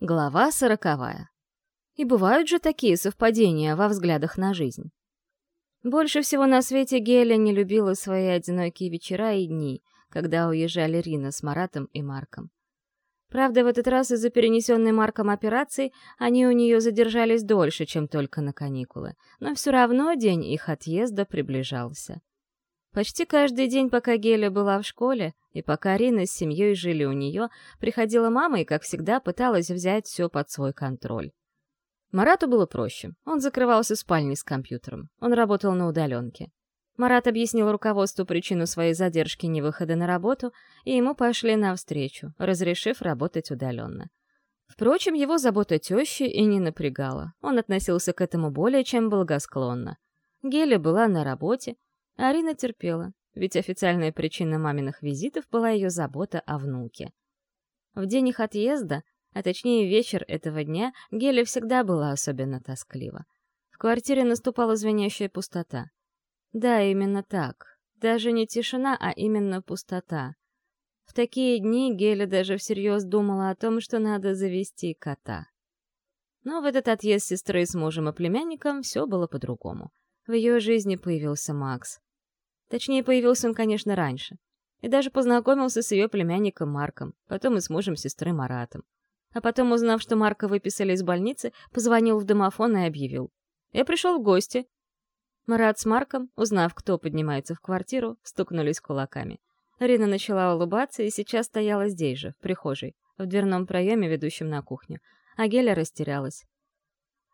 Глава сороковая. И бывают же такие совпадения во взглядах на жизнь. Больше всего на свете Геля не любила свои одинокие вечера и дни, когда уезжали Рина с Маратом и Марком. Правда, в этот раз из-за перенесенной Марком операции они у нее задержались дольше, чем только на каникулы, но все равно день их отъезда приближался. Почти каждый день, пока Геля была в школе, и пока Рина с семьей жили у нее, приходила мама и, как всегда, пыталась взять все под свой контроль. Марату было проще. Он закрывался в спальне с компьютером. Он работал на удаленке. Марат объяснил руководству причину своей задержки невыхода на работу, и ему пошли навстречу, разрешив работать удаленно. Впрочем, его забота тещи и не напрягала. Он относился к этому более чем благосклонно. Геля была на работе, Арина терпела, ведь официальная причина маминых визитов была ее забота о внуке. В день их отъезда, а точнее вечер этого дня, Геля всегда была особенно тосклива. В квартире наступала звенящая пустота. Да, именно так. Даже не тишина, а именно пустота. В такие дни Геля даже всерьез думала о том, что надо завести кота. Но в этот отъезд сестры с мужем и племянником все было по-другому. В ее жизни появился Макс. Точнее, появился он, конечно, раньше. И даже познакомился с ее племянником Марком, потом и с мужем сестры Маратом. А потом, узнав, что Марка выписали из больницы, позвонил в домофон и объявил. «Я пришел в гости». Марат с Марком, узнав, кто поднимается в квартиру, стукнулись кулаками. Рина начала улыбаться и сейчас стояла здесь же, в прихожей, в дверном проеме, ведущем на кухню. А Геля растерялась.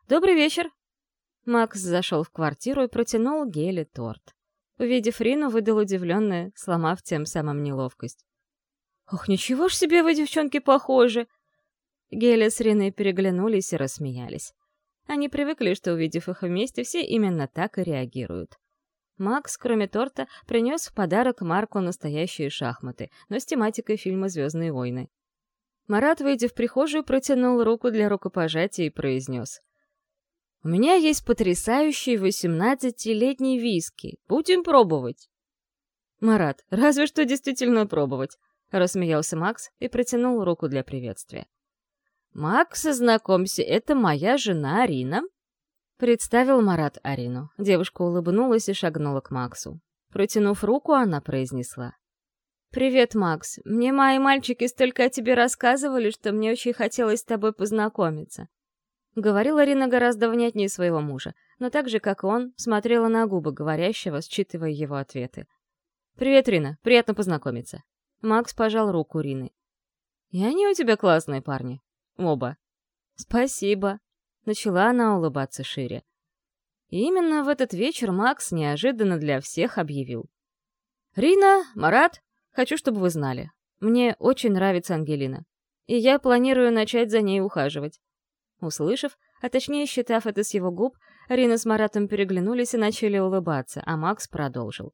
«Добрый вечер!» Макс зашел в квартиру и протянул Геле торт. Увидев Рину, выдал удивленная, сломав тем самым неловкость. «Ох, ничего ж себе вы, девчонки, похожи!» Геля с Риной переглянулись и рассмеялись. Они привыкли, что, увидев их вместе, все именно так и реагируют. Макс, кроме торта, принес в подарок Марку настоящие шахматы, но с тематикой фильма «Звездные войны». Марат, выйдя в прихожую, протянул руку для рукопожатия и произнес — у меня есть потрясающий восемнадцатилетний виски. Будем пробовать. Марат, разве что действительно пробовать, рассмеялся Макс и протянул руку для приветствия. Макс, знакомься, это моя жена Арина. Представил Марат Арину. Девушка улыбнулась и шагнула к Максу. Протянув руку, она произнесла. «Привет, Макс. Мне мои мальчики столько о тебе рассказывали, что мне очень хотелось с тобой познакомиться. Говорила Рина гораздо внятнее своего мужа, но так же, как и он, смотрела на губы говорящего, считывая его ответы. «Привет, Рина, приятно познакомиться». Макс пожал руку Рины. «И они у тебя классные парни. Оба». «Спасибо», — начала она улыбаться шире. И именно в этот вечер Макс неожиданно для всех объявил. «Рина, Марат, хочу, чтобы вы знали. Мне очень нравится Ангелина, и я планирую начать за ней ухаживать. Услышав, а точнее считав это с его губ, Рина с Маратом переглянулись и начали улыбаться, а Макс продолжил.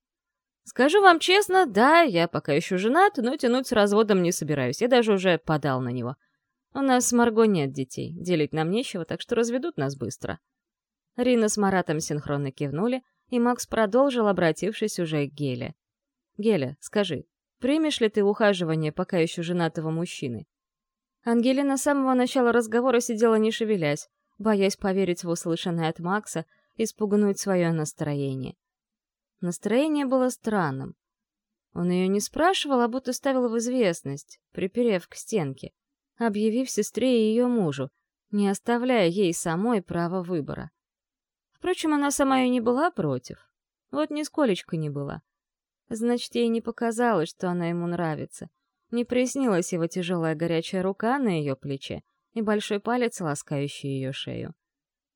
«Скажу вам честно, да, я пока еще женат, но тянуть с разводом не собираюсь, я даже уже подал на него. У нас с Марго нет детей, делить нам нечего, так что разведут нас быстро». Рина с Маратом синхронно кивнули, и Макс продолжил, обратившись уже к Геле. «Геля, скажи, примешь ли ты ухаживание пока еще женатого мужчины?» Ангелина с самого начала разговора сидела не шевелясь, боясь поверить в услышанное от Макса и спугнуть свое настроение. Настроение было странным. Он ее не спрашивал, а будто ставил в известность, приперев к стенке, объявив сестре и ее мужу, не оставляя ей самой права выбора. Впрочем, она сама и не была против. Вот нисколечко не была. Значит, ей не показалось, что она ему нравится — не приснилась его тяжелая горячая рука на ее плече и большой палец, ласкающий ее шею.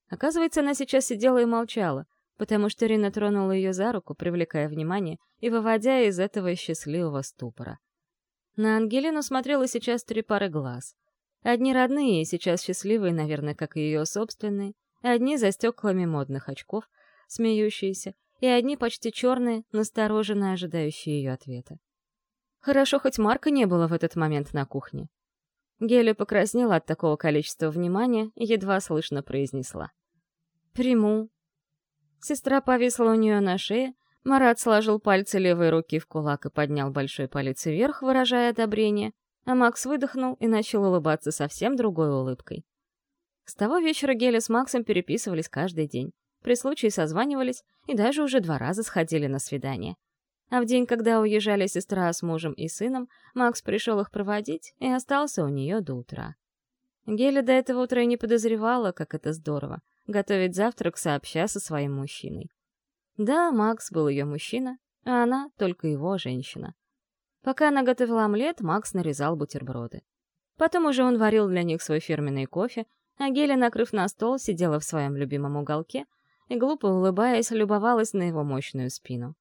Оказывается, она сейчас сидела и молчала, потому что Рина тронула ее за руку, привлекая внимание и выводя из этого счастливого ступора. На Ангелину смотрела сейчас три пары глаз. Одни родные и сейчас счастливые, наверное, как и ее собственные, одни за стеклами модных очков, смеющиеся, и одни почти черные, настороженно ожидающие ее ответа. Хорошо, хоть Марка не было в этот момент на кухне. Геля покраснела от такого количества внимания и едва слышно произнесла. «Приму». Сестра повисла у нее на шее, Марат сложил пальцы левой руки в кулак и поднял большой палец вверх, выражая одобрение. А Макс выдохнул и начал улыбаться совсем другой улыбкой. С того вечера Геля с Максом переписывались каждый день. При случае созванивались и даже уже два раза сходили на свидание. А в день, когда уезжали сестра с мужем и сыном, Макс пришел их проводить и остался у нее до утра. Геля до этого утра и не подозревала, как это здорово — готовить завтрак сообща со своим мужчиной. Да, Макс был ее мужчина, а она — только его женщина. Пока она готовила омлет, Макс нарезал бутерброды. Потом уже он варил для них свой фирменный кофе, а Геля, накрыв на стол, сидела в своем любимом уголке и, глупо улыбаясь, любовалась на его мощную спину.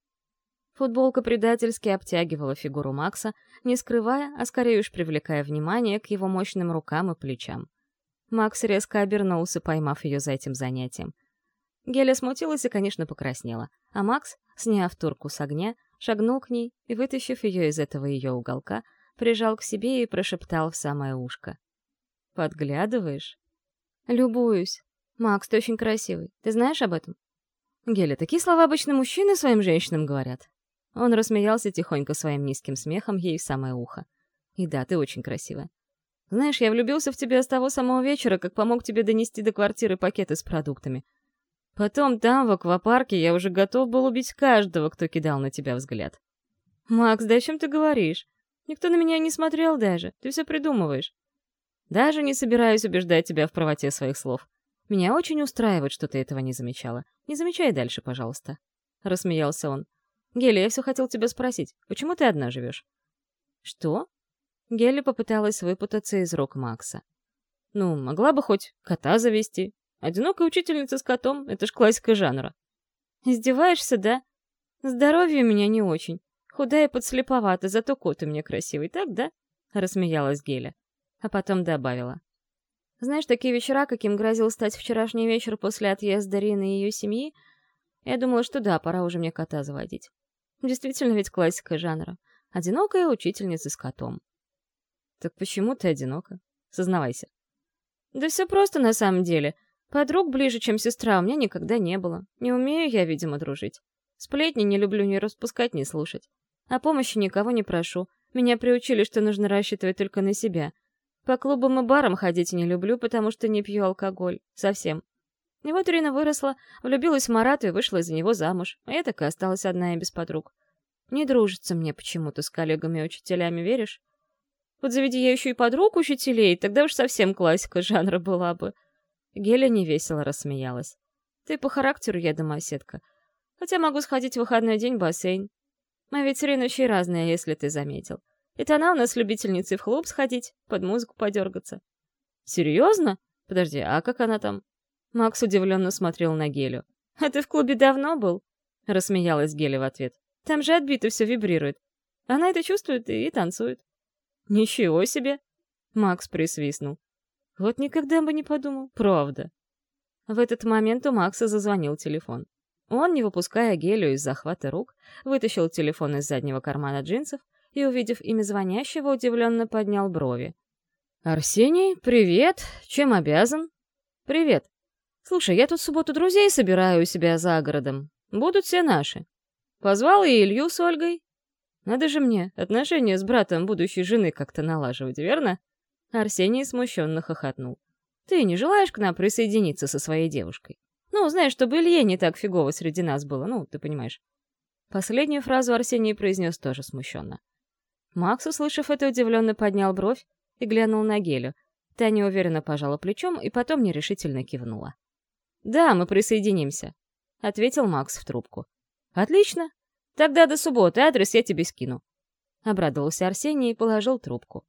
Футболка предательски обтягивала фигуру Макса, не скрывая, а скорее уж привлекая внимание к его мощным рукам и плечам. Макс резко обернулся, поймав ее за этим занятием. Геля смутилась и, конечно, покраснела, а Макс, сняв турку с огня, шагнул к ней и, вытащив ее из этого ее уголка, прижал к себе и прошептал в самое ушко. «Подглядываешь?» «Любуюсь. Макс, ты очень красивый. Ты знаешь об этом?» «Геля, такие слова обычно мужчины своим женщинам говорят. Он рассмеялся тихонько своим низким смехом ей в самое ухо. «И да, ты очень красивая. Знаешь, я влюбился в тебя с того самого вечера, как помог тебе донести до квартиры пакеты с продуктами. Потом там, в аквапарке, я уже готов был убить каждого, кто кидал на тебя взгляд. Макс, да о чем ты говоришь? Никто на меня не смотрел даже. Ты все придумываешь. Даже не собираюсь убеждать тебя в правоте своих слов. Меня очень устраивает, что ты этого не замечала. Не замечай дальше, пожалуйста. Рассмеялся он. Геля, я все хотел тебя спросить, почему ты одна живешь? Что? Геля попыталась выпутаться из рук Макса. Ну, могла бы хоть кота завести. Одинокая учительница с котом — это ж классика жанра. Издеваешься, да? Здоровье у меня не очень. Худая и подслеповата, зато кот у меня красивый, так, да? Рассмеялась Геля. А потом добавила. Знаешь, такие вечера, каким грозил стать вчерашний вечер после отъезда Рины и ее семьи, я думала, что да, пора уже мне кота заводить. Действительно ведь классика жанра. Одинокая учительница с котом. Так почему ты одинока? Сознавайся. Да все просто на самом деле. Подруг ближе, чем сестра, у меня никогда не было. Не умею я, видимо, дружить. Сплетни не люблю ни распускать, ни слушать. О помощи никого не прошу. Меня приучили, что нужно рассчитывать только на себя. По клубам и барам ходить не люблю, потому что не пью алкоголь. Совсем. И вот Ирина выросла, влюбилась в Марата и вышла из-за него замуж, а я так и осталась одна и без подруг. Не дружится мне почему-то с коллегами-учителями, веришь? Вот заведи я еще и подруг учителей, тогда уж совсем классика жанра была бы. Геля невесело рассмеялась. Ты по характеру я домоседка. Хотя могу сходить в выходной день в бассейн. Мы ведь с Ириночей разные, если ты заметил. Это она у нас любительница в клуб сходить, под музыку подергаться. Серьезно? Подожди, а как она там? Макс удивленно смотрел на Гелю. «А ты в клубе давно был?» — рассмеялась Геля в ответ. «Там же отбито все вибрирует. Она это чувствует и, и танцует». «Ничего себе!» — Макс присвистнул. «Вот никогда бы не подумал, правда». В этот момент у Макса зазвонил телефон. Он, не выпуская Гелю из захвата рук, вытащил телефон из заднего кармана джинсов и, увидев имя звонящего, удивленно поднял брови. «Арсений, привет! Чем обязан?» «Привет. Слушай, я тут в субботу друзей собираю у себя за городом. Будут все наши. Позвал и Илью с Ольгой. Надо же мне отношения с братом будущей жены как-то налаживать, верно? Арсений смущенно хохотнул. Ты не желаешь к нам присоединиться со своей девушкой? Ну, знаешь, чтобы Илье не так фигово среди нас было, ну, ты понимаешь. Последнюю фразу Арсений произнес тоже смущенно. Макс, услышав это, удивленно поднял бровь и глянул на Гелю. Та неуверенно пожала плечом и потом нерешительно кивнула. «Да, мы присоединимся», — ответил Макс в трубку. «Отлично. Тогда до субботы адрес я тебе скину». Обрадовался Арсений и положил трубку.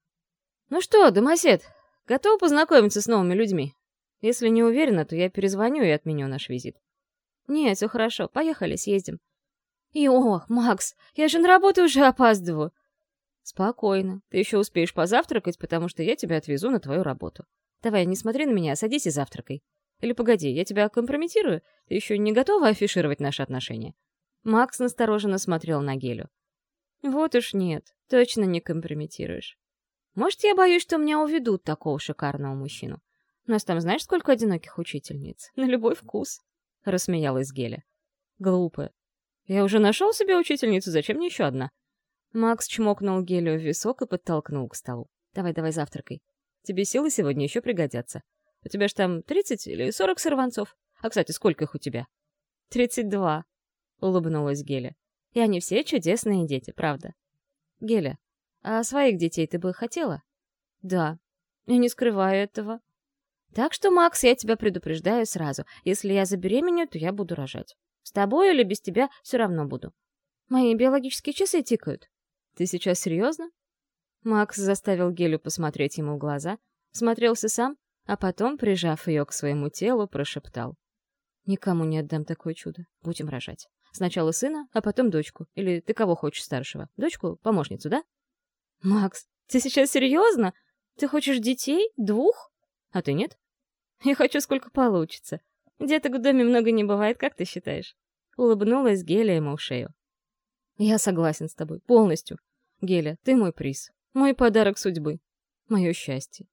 «Ну что, домосед, готов познакомиться с новыми людьми? Если не уверена, то я перезвоню и отменю наш визит». «Нет, все хорошо. Поехали, съездим». «И о, Макс, я же на работу уже опаздываю». «Спокойно. Ты еще успеешь позавтракать, потому что я тебя отвезу на твою работу. Давай, не смотри на меня, садись и завтракай. Или погоди, я тебя компрометирую? Ты еще не готова афишировать наши отношения?» Макс настороженно смотрел на Гелю. «Вот уж нет, точно не компрометируешь. Может, я боюсь, что меня уведут такого шикарного мужчину. У нас там знаешь, сколько одиноких учительниц? На любой вкус!» — рассмеялась Геля. «Глупая. Я уже нашел себе учительницу, зачем мне еще одна?» Макс чмокнул Гелю в висок и подтолкнул к столу. Давай-давай завтракай. Тебе силы сегодня еще пригодятся. У тебя ж там 30 или 40 сорванцов. А, кстати, сколько их у тебя? 32, улыбнулась Геля. И они все чудесные дети, правда. Геля, а своих детей ты бы хотела? Да. Я не скрываю этого. Так что, Макс, я тебя предупреждаю сразу. Если я забеременею, то я буду рожать. С тобой или без тебя все равно буду. Мои биологические часы тикают. Ты сейчас серьезно? Макс заставил Гелю посмотреть ему в глаза, смотрелся сам, а потом, прижав ее к своему телу, прошептал. «Никому не отдам такое чудо. Будем рожать. Сначала сына, а потом дочку. Или ты кого хочешь старшего? Дочку? Помощницу, да?» «Макс, ты сейчас серьезно? Ты хочешь детей? Двух? А ты нет?» «Я хочу, сколько получится. Деток в доме много не бывает, как ты считаешь?» Улыбнулась Геля ему в шею. «Я согласен с тобой. Полностью. Геля, ты мой приз. Мой подарок судьбы. Мое счастье.